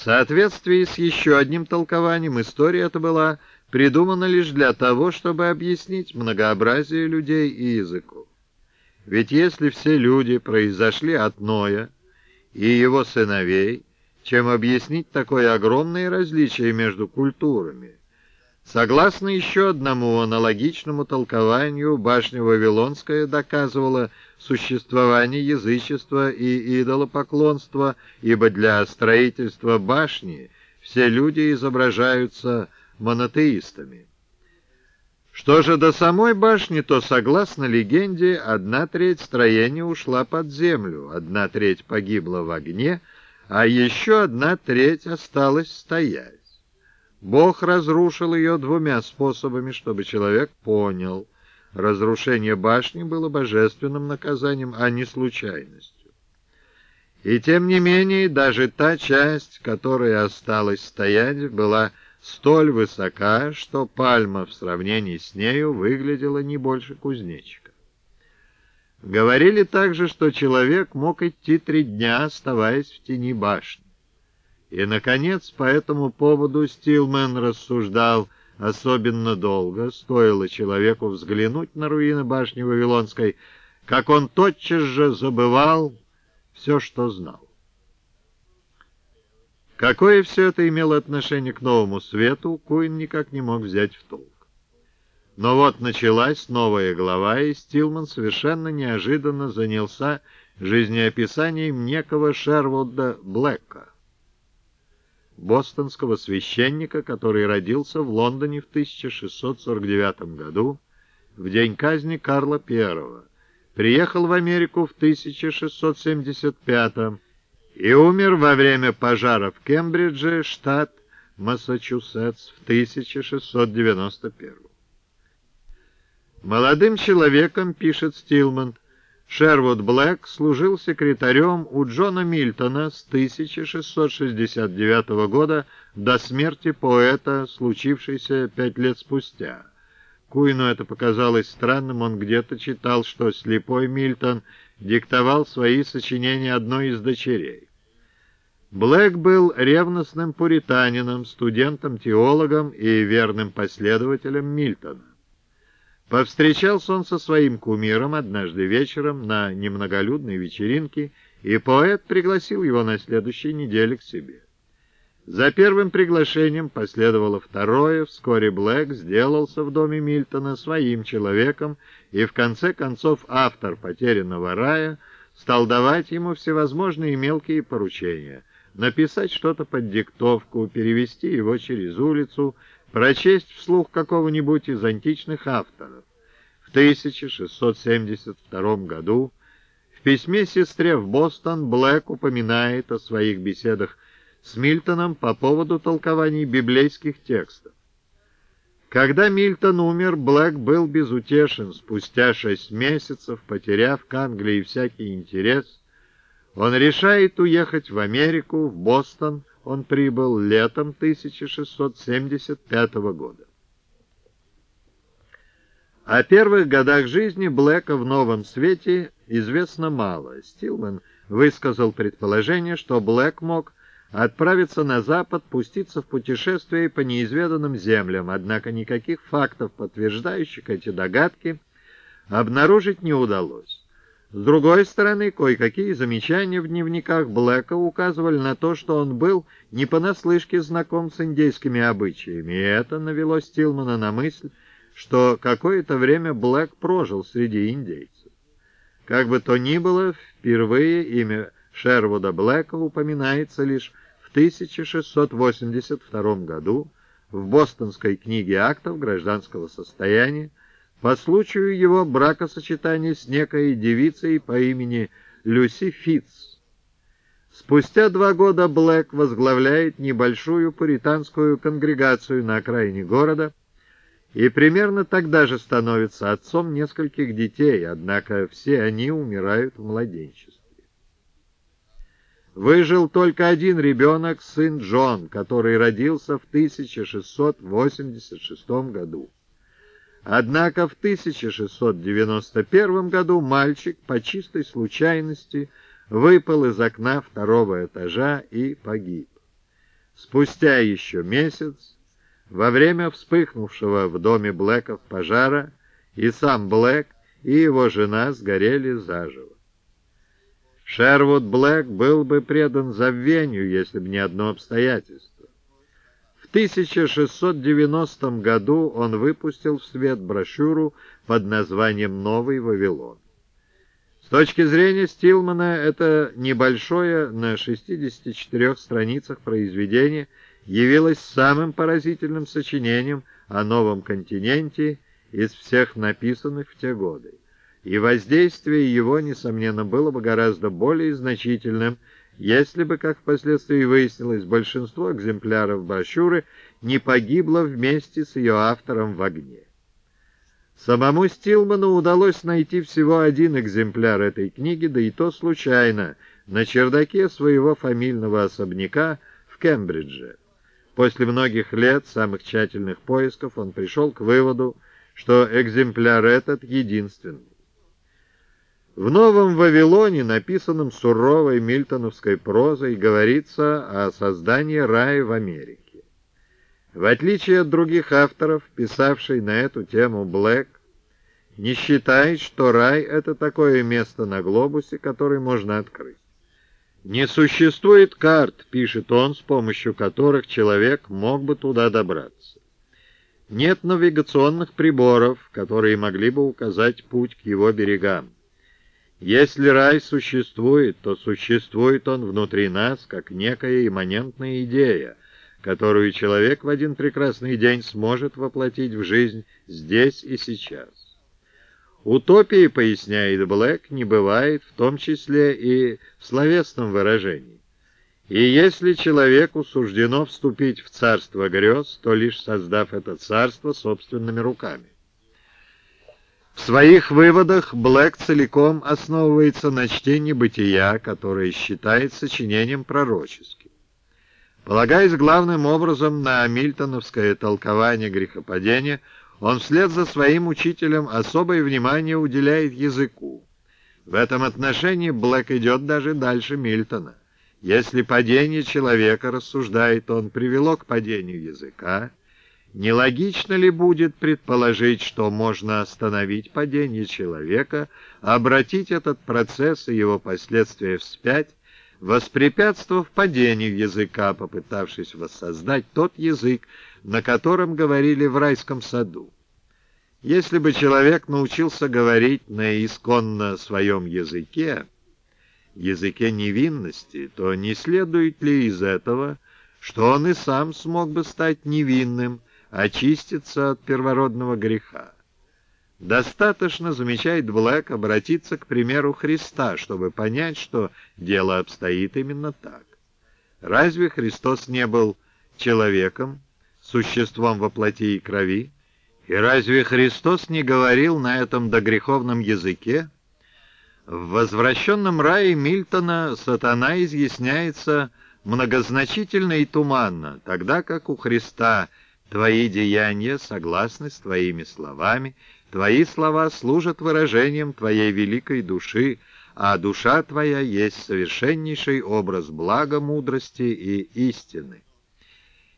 В соответствии с еще одним толкованием, история эта была придумана лишь для того, чтобы объяснить многообразие людей и языков. Ведь если все люди произошли от Ноя и его сыновей, чем объяснить такое огромное различие между культурами? Согласно еще одному аналогичному толкованию, башня Вавилонская доказывала существование язычества и идолопоклонства, ибо для строительства башни все люди изображаются монотеистами. Что же до самой башни, то, согласно легенде, одна треть строения ушла под землю, одна треть погибла в огне, а еще одна треть осталась стоять. Бог разрушил ее двумя способами, чтобы человек понял. Разрушение башни было божественным наказанием, а не случайностью. И тем не менее, даже та часть, которая осталась стоять, была столь высока, что пальма в сравнении с нею выглядела не больше кузнечика. Говорили также, что человек мог идти три дня, оставаясь в тени башни. И, наконец, по этому поводу Стилмен рассуждал особенно долго, стоило человеку взглянуть на руины башни Вавилонской, как он тотчас же забывал все, что знал. Какое все это имело отношение к новому свету, Куин никак не мог взять в толк. Но вот началась новая глава, и Стилман совершенно неожиданно занялся жизнеописанием некого Шервуда Блэка, бостонского священника, который родился в Лондоне в 1649 году, в день казни Карла I, приехал в Америку в 1675 году, и умер во время пожара в Кембридже, штат Массачусетс, в 1691. Молодым человеком, пишет Стилман, Шервуд Блэк служил секретарем у Джона Мильтона с 1669 года до смерти поэта, случившейся пять лет спустя. Куину это показалось странным, он где-то читал, что слепой Мильтон диктовал свои сочинения одной из дочерей. Блэк был ревностным пуританином, студентом-теологом и верным последователем Мильтона. Повстречался он со своим кумиром однажды вечером на немноголюдной вечеринке, и поэт пригласил его на следующей неделе к себе. За первым приглашением последовало второе, вскоре Блэк сделался в доме Мильтона своим человеком, и в конце концов автор «Потерянного рая» стал давать ему всевозможные мелкие поручения — написать что-то под диктовку, перевести его через улицу, прочесть вслух какого-нибудь из античных авторов. В 1672 году в письме сестре в Бостон Блэк упоминает о своих беседах с Мильтоном по поводу толкований библейских текстов. Когда Мильтон умер, Блэк был безутешен. Спустя шесть месяцев, потеряв к Англии всякий интерес, он решает уехать в Америку, в Бостон. Он прибыл летом 1675 года. О первых годах жизни Блэка в Новом Свете известно мало. Стилман высказал предположение, что Блэк мог отправиться на запад, пуститься в путешествие по неизведанным землям, однако никаких фактов, подтверждающих эти догадки, обнаружить не удалось. С другой стороны, кое-какие замечания в дневниках Блэка указывали на то, что он был не понаслышке знаком с индейскими обычаями, и это навело Стилмана на мысль, что какое-то время Блэк прожил среди индейцев. Как бы то ни было, впервые имя Шервуда Блэка упоминается лишь в 1682 году в Бостонской книге актов гражданского состояния, по случаю его бракосочетания с некой девицей по имени Люси Фитц. Спустя два года Блэк возглавляет небольшую пуританскую конгрегацию на окраине города и примерно тогда же становится отцом нескольких детей, однако все они умирают в младенчестве. Выжил только один ребенок, сын Джон, который родился в 1686 году. Однако в 1691 году мальчик по чистой случайности выпал из окна второго этажа и погиб. Спустя еще месяц, во время вспыхнувшего в доме Блэков пожара, и сам Блэк, и его жена сгорели заживо. Шервуд Блэк был бы предан забвению, если бы не одно обстоятельство. В 1690 году он выпустил в свет брошюру под названием «Новый Вавилон». С точки зрения Стилмана, это небольшое на 64 страницах произведение явилось самым поразительным сочинением о новом континенте из всех написанных в те годы и воздействие его, несомненно, было бы гораздо более значительным, если бы, как впоследствии выяснилось, большинство экземпляров брошюры не погибло вместе с ее автором в огне. Самому Стилману удалось найти всего один экземпляр этой книги, да и то случайно, на чердаке своего фамильного особняка в Кембридже. После многих лет самых тщательных поисков он пришел к выводу, что экземпляр этот единственный. В «Новом Вавилоне», написанном суровой мильтоновской прозой, говорится о создании рая в Америке. В отличие от других авторов, писавший на эту тему Блэк, не считает, что рай — это такое место на глобусе, которое можно открыть. «Не существует карт», — пишет он, с помощью которых человек мог бы туда добраться. Нет навигационных приборов, которые могли бы указать путь к его берегам. Если рай существует, то существует он внутри нас, как некая имманентная идея, которую человек в один прекрасный день сможет воплотить в жизнь здесь и сейчас. Утопии, поясняет Блэк, не бывает, в том числе и в словесном выражении. И если человеку суждено вступить в царство грез, то лишь создав это царство собственными руками. В своих выводах Блэк целиком основывается на чтении бытия, которое считает сочинением пророческим. Полагаясь главным образом на мильтоновское толкование грехопадения, он вслед за своим учителем особое внимание уделяет языку. В этом отношении Блэк идет даже дальше Мильтона. Если падение человека, рассуждает он, привело к падению языка, Нелогично ли будет предположить, что можно остановить падение человека, обратить этот процесс и его последствия вспять, воспрепятствовав падению языка, попытавшись воссоздать тот язык, на котором говорили в райском саду? Если бы человек научился говорить на исконно своем языке, языке невинности, то не следует ли из этого, что он и сам смог бы стать невинным, очиститься от первородного греха. Достаточно, замечает Блэк, обратиться к примеру Христа, чтобы понять, что дело обстоит именно так. Разве Христос не был человеком, существом во плоти и крови? И разве Христос не говорил на этом догреховном языке? В возвращенном рае Мильтона сатана изъясняется многозначительно и туманно, тогда как у Христа – Твои деяния согласны с Твоими словами, Твои слова служат выражением Твоей великой души, а душа Твоя есть совершеннейший образ блага, мудрости и истины.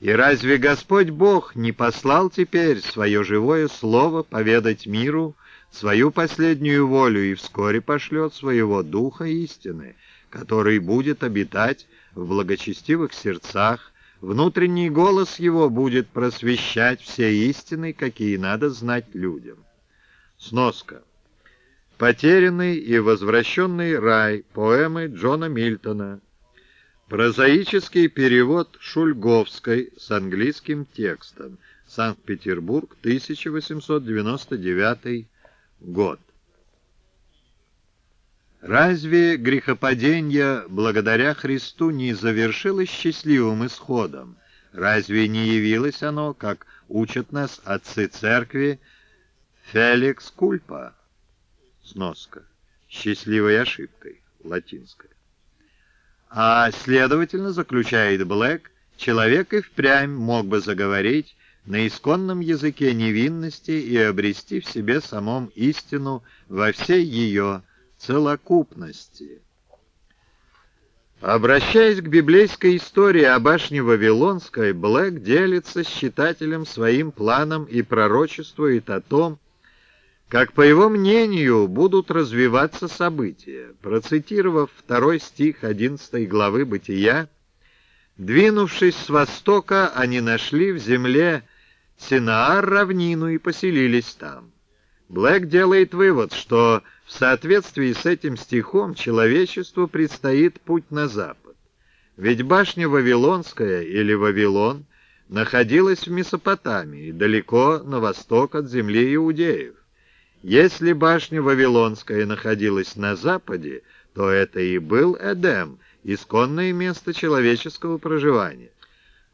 И разве Господь Бог не послал теперь свое живое слово поведать миру свою последнюю волю и вскоре пошлет своего Духа истины, который будет обитать в благочестивых сердцах, Внутренний голос его будет просвещать все истины, какие надо знать людям. Сноска. «Потерянный и возвращенный рай» поэмы Джона Мильтона. Прозаический перевод Шульговской с английским текстом. Санкт-Петербург, 1899 год. Разве грехопадение благодаря Христу не завершилось счастливым исходом? Разве не явилось оно, как учат нас отцы церкви, Феликс Кульпа? Сноска. Счастливой ошибкой. Латинская. А, следовательно, заключает Блэк, человек и впрямь мог бы заговорить на исконном языке невинности и обрести в себе самом истину во всей ее целокупности. Обращаясь к библейской истории о башне Вавилонской, Блэк делится с читателем своим планом и пророчествует о том, как, по его мнению, будут развиваться события. Процитировав второй стих 11 главы «Бытия», двинувшись с востока, они нашли в земле Синаар равнину и поселились там. Блэк делает вывод, что в соответствии с этим стихом человечеству предстоит путь на запад. Ведь башня Вавилонская или Вавилон находилась в Месопотамии, далеко на восток от земли иудеев. Если башня Вавилонская находилась на западе, то это и был Эдем, исконное место человеческого проживания.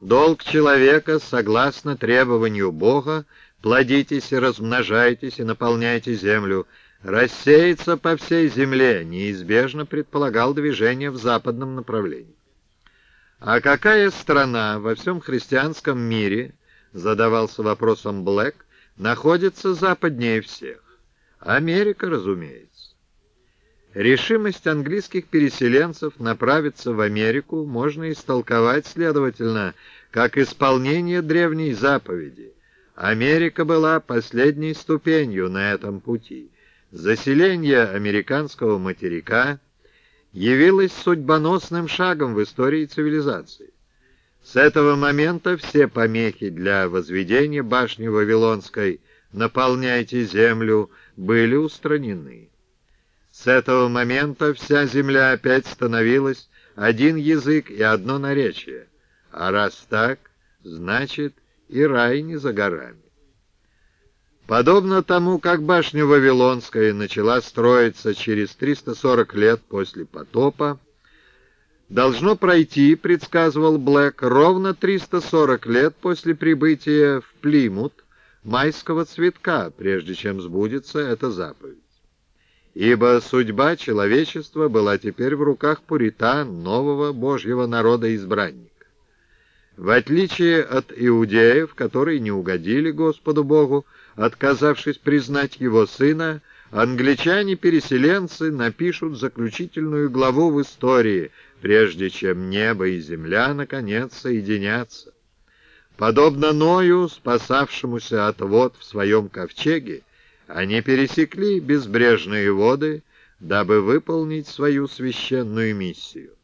Долг человека, согласно требованию Бога, плодитесь и размножайтесь и наполняйте землю, рассеяться по всей земле неизбежно предполагал движение в западном направлении. А какая страна во всем христианском мире, задавался вопросом Блэк, находится западнее всех? Америка, разумеется. Решимость английских переселенцев направиться в Америку можно истолковать, следовательно, как исполнение древней заповеди. Америка была последней ступенью на этом пути. Заселение американского материка явилось судьбоносным шагом в истории цивилизации. С этого момента все помехи для возведения башни Вавилонской «Наполняйте землю» были устранены. С этого момента вся земля опять становилась один язык и одно наречие. А раз так, значит и рай не за горами. Подобно тому, как башня Вавилонская начала строиться через 340 лет после потопа, должно пройти, предсказывал Блэк, ровно 340 лет после прибытия в Плимут майского цветка, прежде чем сбудется эта заповедь. Ибо судьба человечества была теперь в руках пуритан, нового Божьего народа-избранника. В отличие от иудеев, которые не угодили Господу Богу, отказавшись признать его сына, англичане-переселенцы напишут заключительную главу в истории, прежде чем небо и земля наконец соединятся. Подобно Ною, спасавшемуся от вод в своем ковчеге, они пересекли безбрежные воды, дабы выполнить свою священную миссию.